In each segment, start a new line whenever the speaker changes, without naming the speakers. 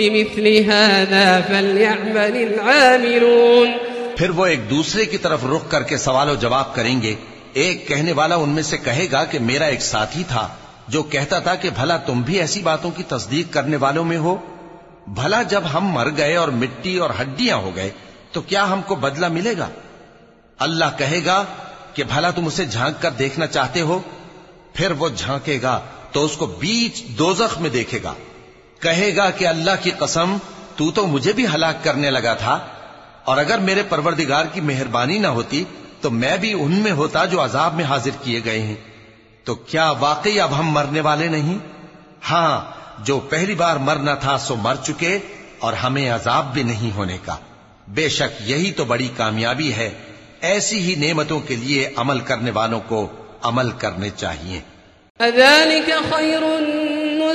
لمثل هذا فليعمل العاملون.
پھر وہ ایک دوسرے کی طرف رخ کر کے سوال و جواب کریں گے۔ ایک کہنے والا ان میں سے کہے گا کہ میرا ایک ساتھی تھا جو کہتا تھا کہ بھلا تم بھی ایسی باتوں کی تصدیق کرنے والوں میں ہو۔ بھلا جب ہم مر گئے اور مٹی اور ہڈیاں ہو گئے تو کیا ہم کو بدلہ ملے گا؟ اللہ کہے گا کہ بھلا تم اسے جھانک کر دیکھنا چاہتے ہو۔ پھر وہ جھانکے گا تو اس کو بیچ دوزخ میں دیکھے گا۔ کہے گا کہ اللہ کی قسم، تو تو مجھے بھی ہلاک کرنے لگا تھا۔ اور اگر میرے پروردگار کی مہربانی نہ ہوتی، تو میں بھی ان میں ہوتا جو عذاب میں حاضر کیے گئے ہیں۔ تو کیا واقعی اب ہم مرنے والے نہیں؟ ہاں جو پہلی بار مرنا تھا سو مر چکے، اور ہمیں عذاب بھی نہیں ہونے کا۔ بے شک یہی تو بڑی کامیابی ہے۔ ایسی ہی نعمتوں کے لیے عمل کرنے والوں کو عمل کرنے چاہیے۔
أذلك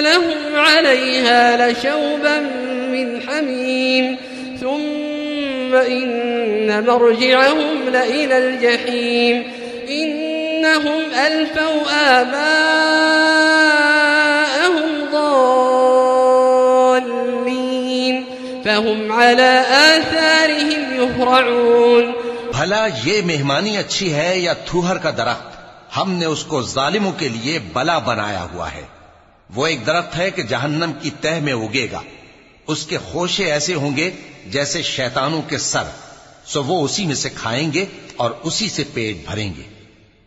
لهم عليها لشوبا من حميم. ثم إن مرجعهم لإلى الجحيم. إنهم ألفوا آباءهم ضالين. فهم على آثارهم يهرعون.
بھلا یہ مہمانی اچھی ہے یا تھوہر کا درخت؟ ہم نے اس کو ظالموں کے لیے بلا بنایا ہوا ہے۔ وہ ایک درخت ہے کہ جہنم کی تہ میں اگے گا۔ اس کے خوشے ایسے ہوں گے جیسے شیطانوں کے سر۔ سو وہ اسی میں سے کھائیں گے اور اسی سے پیٹ بھریں گے۔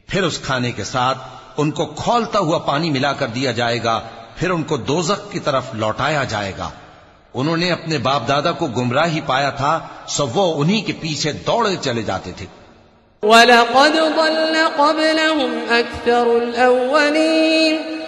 پھر اس کھانے کے ساتھ ان کو کھولتا ہوا پانی ملا کر دیا جائے گا۔ پھر ان کو دوزخ کی طرف لوٹایا جائے گا۔ انہوں نے اپنے باپ دادا کو گمراہی پایا تھا، سو وہ انہی کے پیچھے دوڑے چلے جاتے تھے۔
ولقد ضل قبلهم أكثر الأولين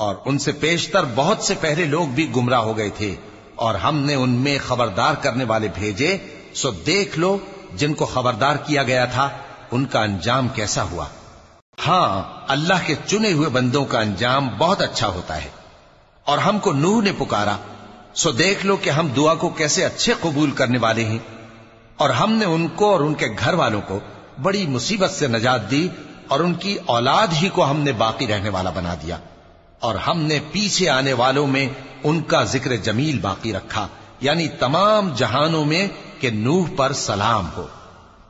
اور ان سے پیشتر بہت سے پہلے لوگ بھی گمراہ ہو گئے تھے اور ہم نے ان میں خبردار کرنے والے بھیجے، سو دیکھ لو جن کو خبردار کیا گیا تھا، ان کا انجام کیسا ہوا۔ ہاں اللہ کے چنے ہوئے بندوں کا انجام بہت اچھا ہوتا ہے۔ اور ہم کو نوح نے پکارا۔ سو دیکھ لو کہ ہم دعا کو کیسے اچھے قبول کرنے والے ہیں۔ اور ہم نے ان کو اور ان کے گھر والوں کو بڑی مصیبت سے نجات دی اور ان کی اولاد ہی کو ہم نے باقی رہنے والا بنا دیا۔ اور ہم نے پیچھے آنے والوں میں ان کا ذکر جمیل باقی رکھا یعنی تمام جہانوں میں کہ نوح پر سلام ہو۔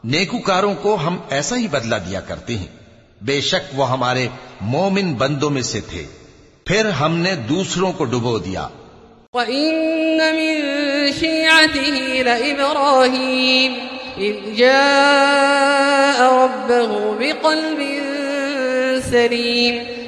نیکوکاروں کو ہم ایسا ہی بدلہ دیا کرتے ہیں۔ بے شک وہ ہمارے مومن بندوں میں سے تھے۔ پھر ہم نے دوسروں کو ڈبو دیا۔
وَإِنَّ مِن شِيعَتِهِ لَإِبْرَاهِيمَ، إِذْ جَاءَ رَبَّهُ بِقَلْبٍ سَلِيمٍ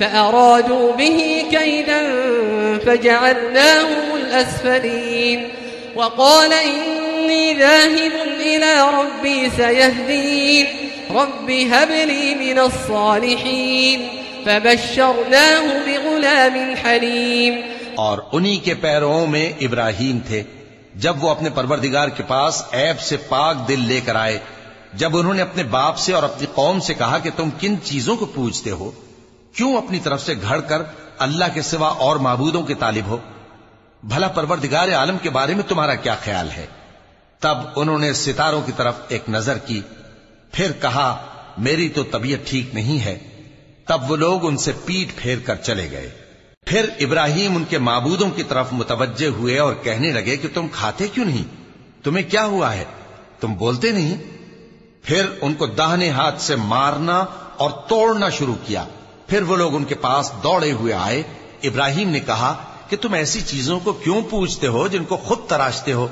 فأرادوا به كيدا فجعلناهم الأسفلين. وقال إني ذاهب إلى ربي سيهدين. رب هب لي من الصالحين. فبشرناه بغلام حليم.
اور انہی کے پیروں میں ابراہیم تھے. جب وہ اپنے پروردگار کے پاس عیب سے پاک دل لے کر آئے، جب انہوں نے اپنے باپ سے اور اپنی قوم سے کہا کہ تم کن چیزوں کو پوچھتے ہو؟ کیوں اپنی طرف سے گھڑ کر اللہ کے سوا اور معبودوں کے طالب ہو؟ بھلا پروردگار عالم کے بارے میں تمہارا کیا خیال ہے؟ تب انہوں نے ستاروں کی طرف ایک نظر کی، پھر کہا، میری تو طبیعت ٹھیک نہیں ہے۔ تب وہ لوگ ان سے پیٹ پھیر کر چلے گئے۔ پھر ابراہیم ان کے معبودوں کی طرف متوجہ ہوئے اور کہنے لگے کہ تم کھاتے کیوں نہیں؟ تمہیں کیا ہوا ہے؟ تم بولتے نہیں؟ پھر ان کو داہنے ہاتھ سے مارنا اور توڑنا شروع کیا۔ پھر وہ لوگ ان کے پاس دوڑے ہوئے آئے۔ ابراہیم نے کہا کہ تم ایسی چیزوں کو کیوں پوچھتے ہو جن کو خود تراشتے ہو؟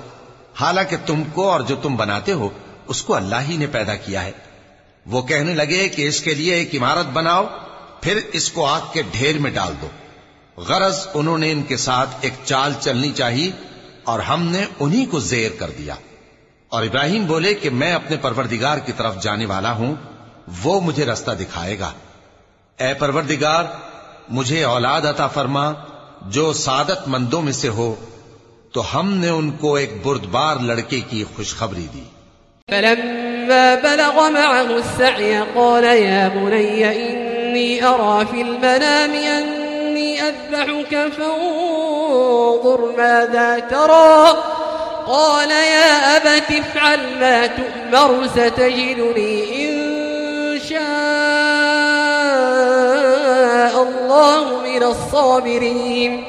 حالانکہ تم کو اور جو تم بناتے ہو، اس کو اللہ ہی نے پیدا کیا ہے۔ وہ کہنے لگے کہ اس کے لیے ایک عمارت بناؤ، پھر اس کو آگ کے ڈھیر میں ڈال دو۔ غرض انہوں نے ان کے ساتھ ایک چال چلنی چاہی اور ہم نے انہی کو زیر کر دیا۔ اور ابراہیم بولے کہ میں اپنے پروردگار کی طرف جانے والا ہوں، وہ مجھے رستہ دکھائے گا۔ اے پروردگار، مجھے اولاد عطا فرما، جو سعادت مندوں میں سے ہو، تو ہم نے ان کو ایک بردبار لڑکے کی خوشخبری دی۔
فلما بلغ معه السعي قال، يا بني، إني أرى في المنام أني أذبحك، فانظر ماذا ترى. قال، يا أبت، افعل ما تؤمر، ستجدني إن الله من الصابرين.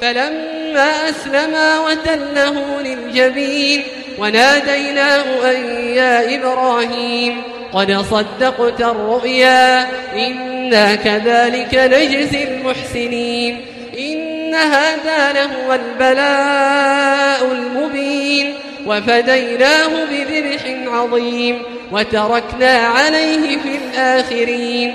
فلما أسلما وتله للجبين، وناديناه أن يا إبراهيم، قد صدقت الرؤيا، إنا كذلك نجزي المحسنين. إن هذا لهو البلاء المبين. وفديناه بذبح عظيم، وتركنا عليه في الآخرين.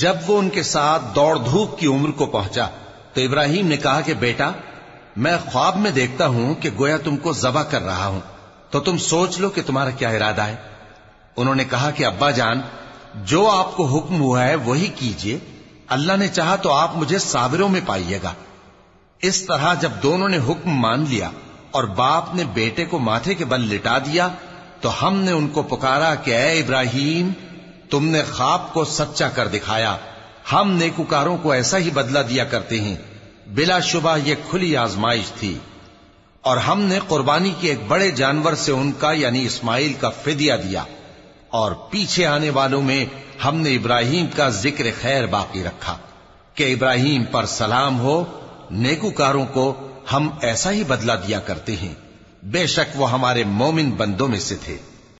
جب وہ ان کے ساتھ دوڑ دھوپ کی عمر کو پہنچا تو ابراہیم نے کہا کہ بیٹا، میں خواب میں دیکھتا ہوں کہ گویا تم کو ذبح کر رہا ہوں، تو تم سوچ لو کہ تمہارا کیا ارادہ ہے۔ انہوں نے کہا کہ، ابا جان، جو آپ کو حکم ہوا ہے وہی کیجیے۔ اللہ نے چاہا تو آپ مجھے صابروں میں پائیے گا۔ اس طرح جب دونوں نے حکم مان لیا اور باپ نے بیٹے کو ماتھے کے بل لٹا دیا، تو ہم نے ان کو پکارا کہ، اے ابراہیم تم نے خواب کو سچا کر دکھایا۔ ہم نیکوکاروں کو ایسا ہی بدلہ دیا کرتے ہیں۔ بلا شبہ یہ کھلی آزمائش تھی۔ اور ہم نے قربانی کی ایک بڑے جانور سے ان کا یعنی اسماعیل کا فدیہ دیا۔ اور پیچھے آنے والوں میں ہم نے ابراہیم کا ذکر خیر باقی رکھا۔ کہ ابراہیم پر سلام ہو، نیکوکاروں کو ہم ایسا ہی بدلہ دیا کرتے ہیں۔ بے شک وہ ہمارے مومن بندوں میں سے تھے۔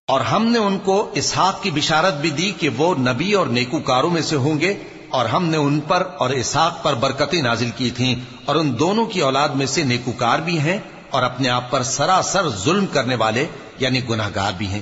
اور ہم نے ان کو اسحاق کی بشارت بھی دی کہ وہ نبی اور نیکوکاروں میں سے ہوں گے، اور ہم نے ان پر اور اسحاق پر برکتیں نازل کی تھیں، اور ان دونوں کی اولاد میں سے نیکوکار بھی ہیں اور اپنے آپ پر سراسر ظلم کرنے والے یعنی گناہگار بھی ہیں۔